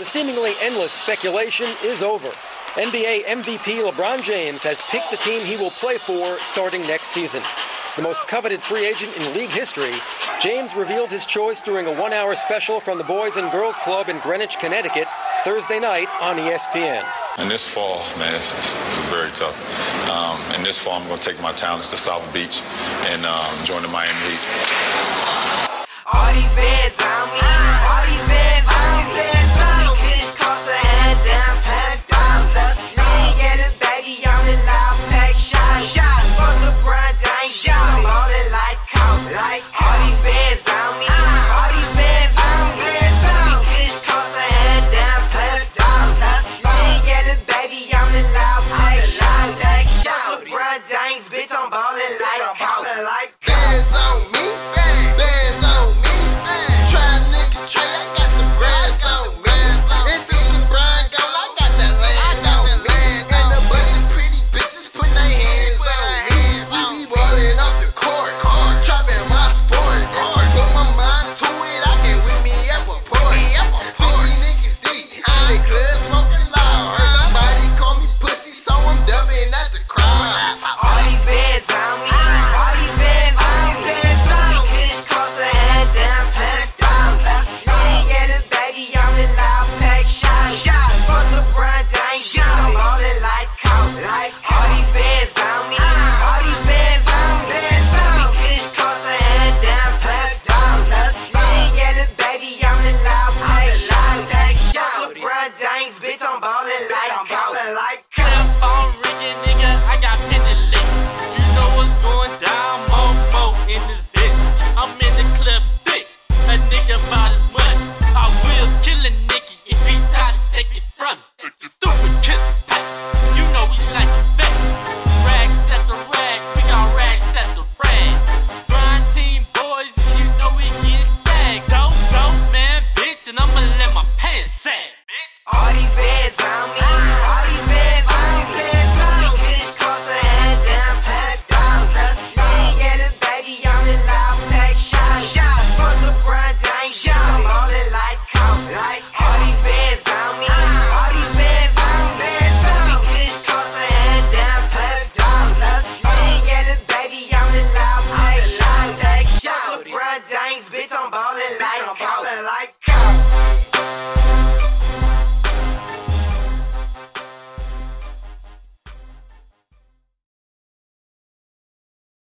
The seemingly endless speculation is over. NBA MVP LeBron James has picked the team he will play for starting next season. The most coveted free agent in league history, James revealed his choice during a one hour special from the Boys and Girls Club in Greenwich, Connecticut, Thursday night on ESPN. And this fall, man, this is very tough. Um, and this fall, I'm going to take my talents to South Beach and um, join the Miami Heat. All these bands.